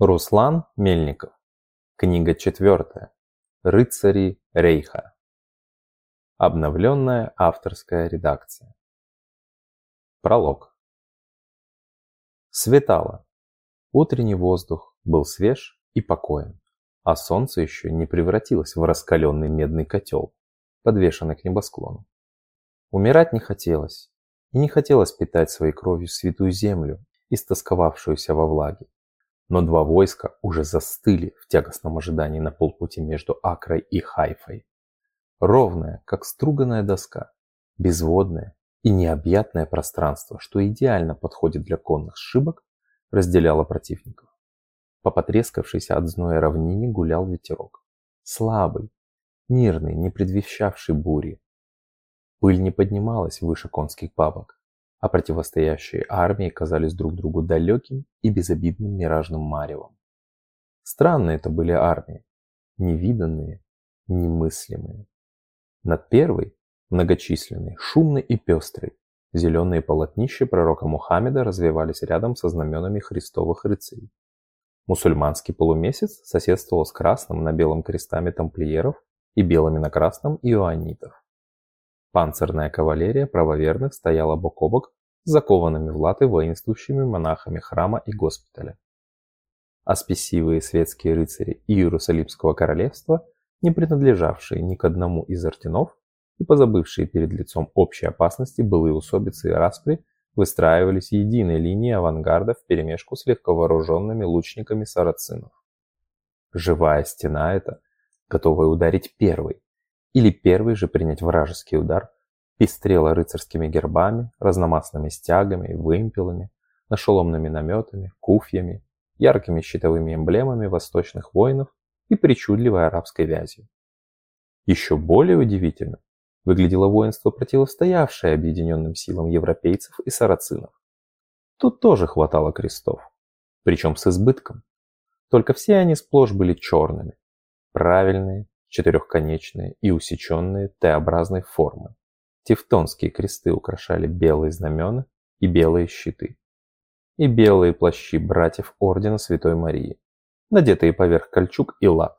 Руслан Мельников. Книга четвертая. Рыцари Рейха. Обновленная авторская редакция. Пролог. Светало. Утренний воздух был свеж и покоен, а солнце еще не превратилось в раскаленный медный котел, подвешенный к небосклону. Умирать не хотелось, и не хотелось питать своей кровью святую землю, истосковавшуюся во влаге но два войска уже застыли в тягостном ожидании на полпути между Акрой и Хайфой. Ровная, как струганная доска, безводное и необъятное пространство, что идеально подходит для конных сшибок, разделяло противников. По потрескавшейся от зноя равнине гулял ветерок. Слабый, мирный, не предвещавший бури. Пыль не поднималась выше конских бабок а противостоящие армии казались друг другу далеким и безобидным миражным маревом. Странные это были армии, невиданные, немыслимые. Над первой, многочисленной, шумной и пестрой, зеленые полотнища пророка Мухаммеда развивались рядом со знаменами христовых рыцарей. Мусульманский полумесяц соседствовал с красным на белом крестами тамплиеров и белыми на красном иоаннитов. Панцирная кавалерия правоверных стояла бок о бок закованными в латы воинствующими монахами храма и госпиталя. А спесивые светские рыцари Иерусалимского королевства, не принадлежавшие ни к одному из орденов и позабывшие перед лицом общей опасности былые усобицы и распри, выстраивались единой линией авангарда вперемешку с легковооруженными лучниками сарацинов. Живая стена эта, готовая ударить первой, или первый же принять вражеский удар, пестрела рыцарскими гербами, разномастными стягами, вымпелами, нашеломными наметами, куфьями, яркими щитовыми эмблемами восточных воинов и причудливой арабской вязью. Еще более удивительно выглядело воинство, противостоявшее объединенным силам европейцев и сарацинов. Тут тоже хватало крестов, причем с избытком. Только все они сплошь были черными, правильные, четырехконечные и усеченные Т-образной формы. Тевтонские кресты украшали белые знамена и белые щиты. И белые плащи братьев Ордена Святой Марии, надетые поверх кольчуг и лад.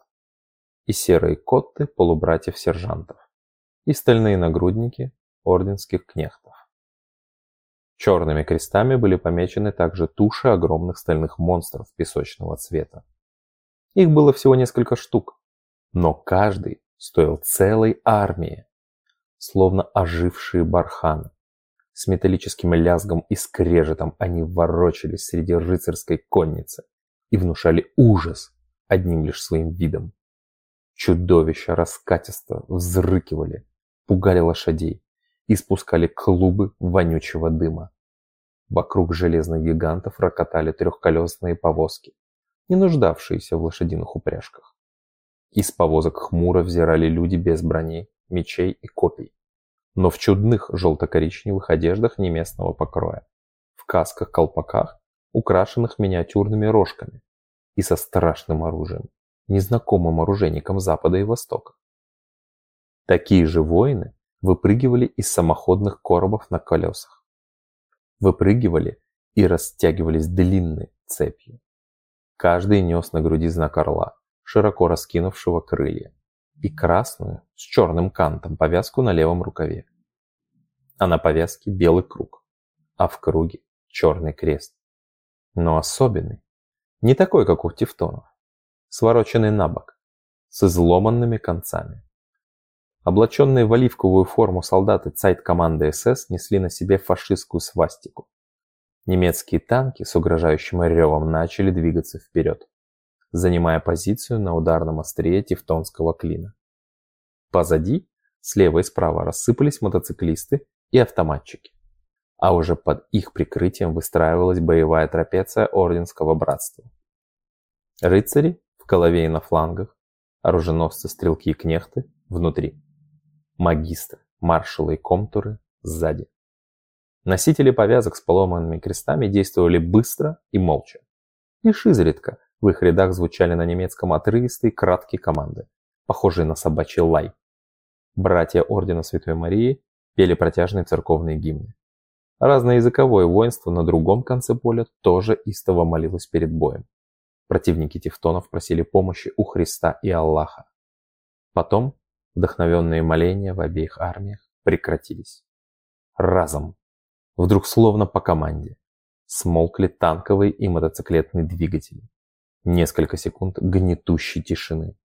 И серые котты полубратьев-сержантов. И стальные нагрудники орденских кнехтов. Черными крестами были помечены также туши огромных стальных монстров песочного цвета. Их было всего несколько штук, но каждый стоил целой армии, словно ожившие барханы. С металлическим лязгом и скрежетом они ворочались среди рыцарской конницы и внушали ужас одним лишь своим видом. Чудовища раскатисто взрыкивали, пугали лошадей и спускали клубы вонючего дыма. Вокруг железных гигантов рокотали трехколесные повозки, не нуждавшиеся в лошадиных упряжках. Из повозок хмуро взирали люди без броней, мечей и копий, но в чудных желто-коричневых одеждах неместного покроя, в касках-колпаках, украшенных миниатюрными рожками, и со страшным оружием, незнакомым оружейникам Запада и Востока. Такие же воины выпрыгивали из самоходных коробов на колесах. Выпрыгивали и растягивались длинной цепью. Каждый нес на груди знак орла, широко раскинувшего крылья, и красную с черным кантом повязку на левом рукаве. А на повязке белый круг, а в круге черный крест. Но особенный, не такой, как у тевтонов, свороченный на бок, с изломанными концами. Облаченные в оливковую форму солдаты цайт команды СС несли на себе фашистскую свастику. Немецкие танки с угрожающим ревом начали двигаться вперед занимая позицию на ударном острие тевтонского клина. Позади, слева и справа рассыпались мотоциклисты и автоматчики, а уже под их прикрытием выстраивалась боевая трапеция Орденского братства. Рыцари в голове и на флангах, оруженосцы, стрелки и кнехты внутри, магистры, маршалы и комтуры сзади. Носители повязок с поломанными крестами действовали быстро и молча. Лишь изредка в их рядах звучали на немецком отрывистые краткие команды, похожие на собачий лай. Братья Ордена Святой Марии пели протяжные церковные гимны. Разноязыковое воинство на другом конце поля тоже истово молилось перед боем. Противники тевтонов просили помощи у Христа и Аллаха. Потом вдохновенные моления в обеих армиях прекратились. Разом, вдруг словно по команде, смолкли танковые и мотоциклетные двигатели. Несколько секунд гнетущей тишины.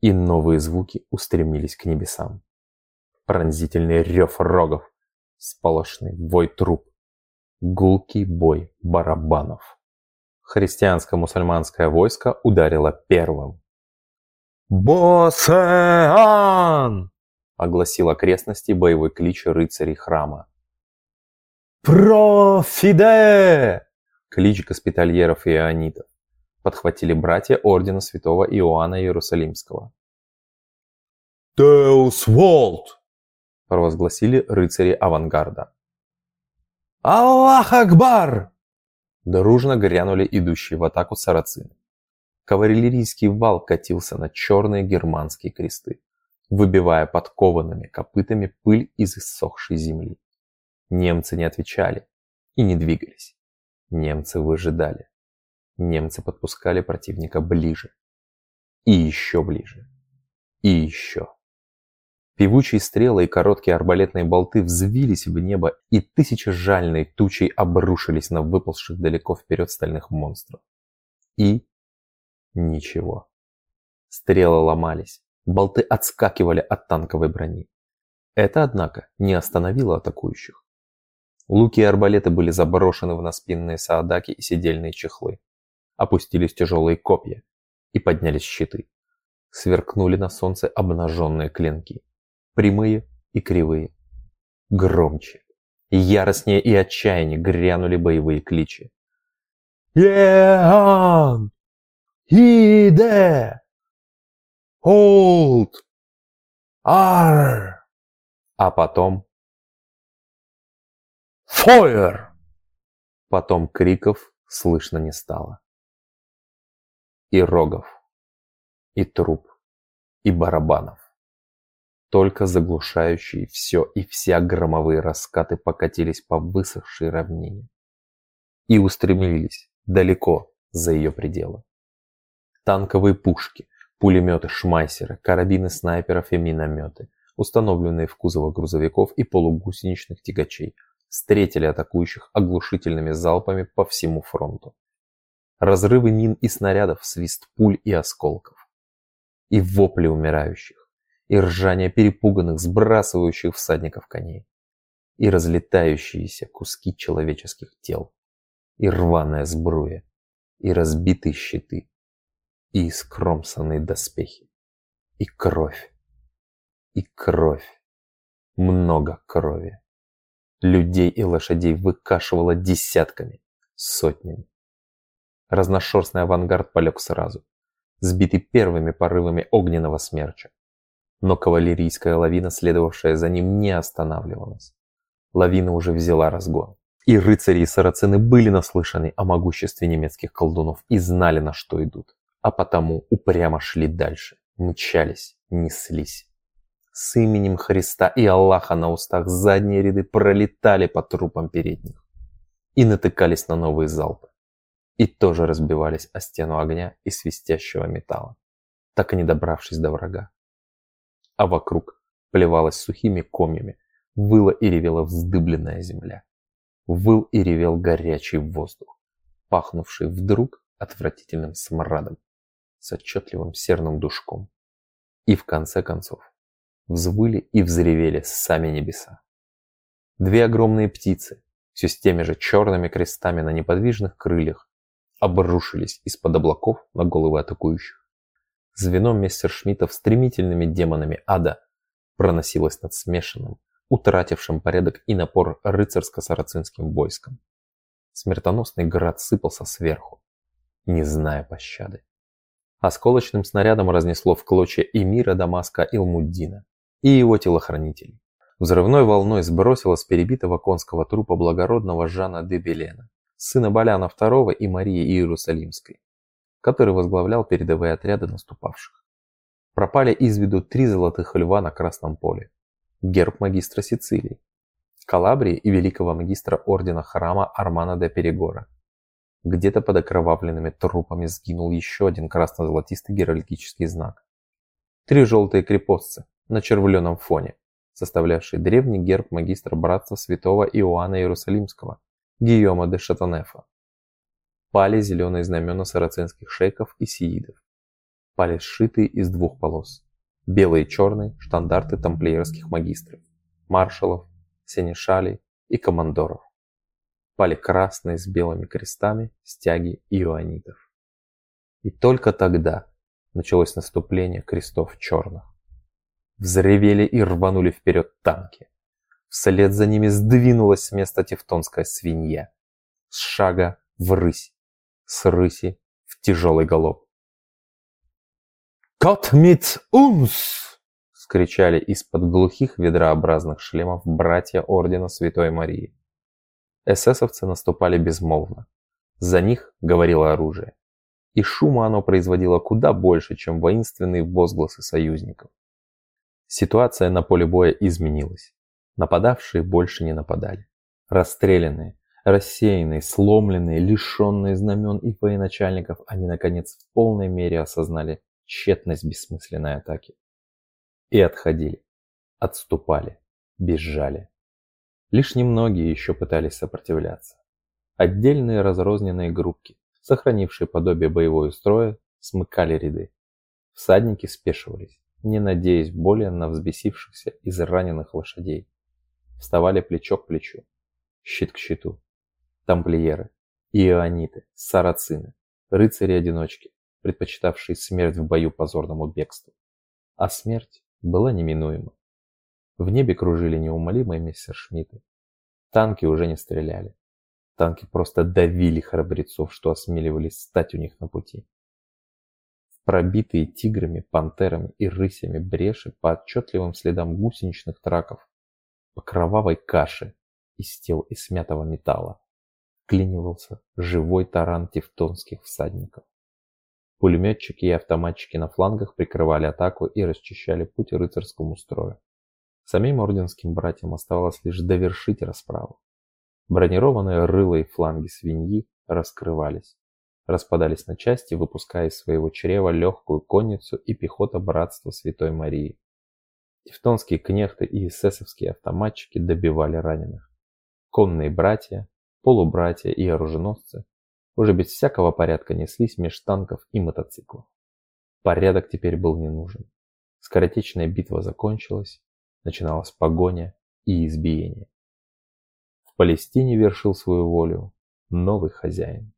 И новые звуки устремились к небесам. Пронзительный рев рогов, сполошный вой труп, гулкий бой барабанов. Христианско-мусульманское войско ударило первым. «Босеан!» — огласил окрестности боевой клич рыцарей храма. «Профиде!» — клич госпитальеров и ионитов подхватили братья ордена святого Иоанна Иерусалимского. «Теус Волт!» – провозгласили рыцари авангарда. «Аллах Акбар!» Дружно грянули идущие в атаку сарацины. Кавалерийский вал катился на черные германские кресты, выбивая подкованными копытами пыль из иссохшей земли. Немцы не отвечали и не двигались. Немцы выжидали. Немцы подпускали противника ближе. И еще ближе. И еще. Певучие стрелы и короткие арбалетные болты взвились в небо, и тысячи жальной тучей обрушились на выползших далеко вперед стальных монстров. И ничего. Стрелы ломались, болты отскакивали от танковой брони. Это, однако, не остановило атакующих. Луки и арбалеты были заброшены в наспинные саадаки и седельные чехлы опустились тяжелые копья и поднялись щиты. Сверкнули на солнце обнаженные клинки, прямые и кривые. Громче, яростнее и отчаяннее грянули боевые кличи. «Еан! Иде! Олд! Ар!» А потом... «Фойер!» Потом криков слышно не стало и рогов, и труб, и барабанов. Только заглушающие все и вся громовые раскаты покатились по высохшей равнине и устремились далеко за ее пределы. Танковые пушки, пулеметы, шмайсеры, карабины снайперов и минометы, установленные в кузовах грузовиков и полугусеничных тягачей, встретили атакующих оглушительными залпами по всему фронту разрывы мин и снарядов, свист пуль и осколков. И вопли умирающих, и ржание перепуганных, сбрасывающих всадников коней, и разлетающиеся куски человеческих тел, и рваная сбруя, и разбитые щиты, и искромсанные доспехи, и кровь, и кровь, много крови. Людей и лошадей выкашивало десятками, сотнями. Разношерстный авангард полег сразу, сбитый первыми порывами огненного смерча. Но кавалерийская лавина, следовавшая за ним, не останавливалась. Лавина уже взяла разгон. И рыцари и сарацины были наслышаны о могуществе немецких колдунов и знали, на что идут. А потому упрямо шли дальше, мчались, неслись. С именем Христа и Аллаха на устах задние ряды пролетали по трупам передних и натыкались на новые залпы и тоже разбивались о стену огня и свистящего металла, так и не добравшись до врага. А вокруг плевалась сухими комьями, выла и ревела вздыбленная земля. Выл и ревел горячий воздух, пахнувший вдруг отвратительным смрадом, с отчетливым серным душком. И в конце концов взвыли и взревели сами небеса. Две огромные птицы, все с теми же черными крестами на неподвижных крыльях, обрушились из-под облаков на головы атакующих. Звено мессершмиттов стремительными демонами ада проносилось над смешанным, утратившим порядок и напор рыцарско-сарацинским войском. Смертоносный град сыпался сверху, не зная пощады. Осколочным снарядом разнесло в клочья эмира Дамаска Илмуддина и его телохранителей. Взрывной волной сбросило с перебитого конского трупа благородного Жана де Белена сына Баляна II и Марии Иерусалимской, который возглавлял передовые отряды наступавших. Пропали из виду три золотых льва на Красном поле, герб магистра Сицилии, Калабрии и великого магистра ордена храма Армана де Перегора, где-то под окровавленными трупами сгинул еще один красно-золотистый геральдический знак. Три желтые крепостцы на червленом фоне, составлявшие древний герб магистра братства святого Иоанна Иерусалимского, Гийома де Шатанефа. Пали зеленые знамена сарацинских шейков и сиидов. Пали сшитые из двух полос. Белые и черные штандарты тамплиерских магистров, маршалов, сенешалей и командоров пали красные с белыми крестами стяги иоанитов. И только тогда началось наступление крестов черных. Взревели и рванули вперед танки. Вслед за ними сдвинулась с места тевтонская свинья. С шага в рысь, с рыси в тяжелый галоп. «Кот мит унс!» — скричали из-под глухих ведрообразных шлемов братья Ордена Святой Марии. Эсэсовцы наступали безмолвно. За них говорило оружие. И шума оно производило куда больше, чем воинственные возгласы союзников. Ситуация на поле боя изменилась. Нападавшие больше не нападали. Расстрелянные, рассеянные, сломленные, лишенные знамен и военачальников, они наконец в полной мере осознали тщетность бессмысленной атаки. И отходили, отступали, бежали. Лишь немногие еще пытались сопротивляться. Отдельные разрозненные группки, сохранившие подобие боевого строя, смыкали ряды. Всадники спешивались, не надеясь более на взбесившихся израненных лошадей. Вставали плечо к плечу, щит к щиту. Тамплиеры, иоаниты, сарацины, рыцари-одиночки, предпочитавшие смерть в бою позорному бегству. А смерть была неминуема. В небе кружили неумолимые мессершмитты. Танки уже не стреляли. Танки просто давили храбрецов, что осмеливались стать у них на пути. Пробитые тиграми, пантерами и рысями бреши по отчетливым следам гусеничных траков, по кровавой каше из тел и смятого металла, клинивался живой таран тевтонских всадников. Пулеметчики и автоматчики на флангах прикрывали атаку и расчищали путь рыцарскому строю. Самим орденским братьям оставалось лишь довершить расправу. Бронированные рыло и фланги свиньи раскрывались, распадались на части, выпуская из своего чрева легкую конницу и пехота Братства Святой Марии. Тевтонские кнехты и эсэсовские автоматчики добивали раненых. Конные братья, полубратья и оруженосцы уже без всякого порядка неслись меж танков и мотоциклов. Порядок теперь был не нужен. Скоротечная битва закончилась, начиналась погоня и избиение. В Палестине вершил свою волю новый хозяин.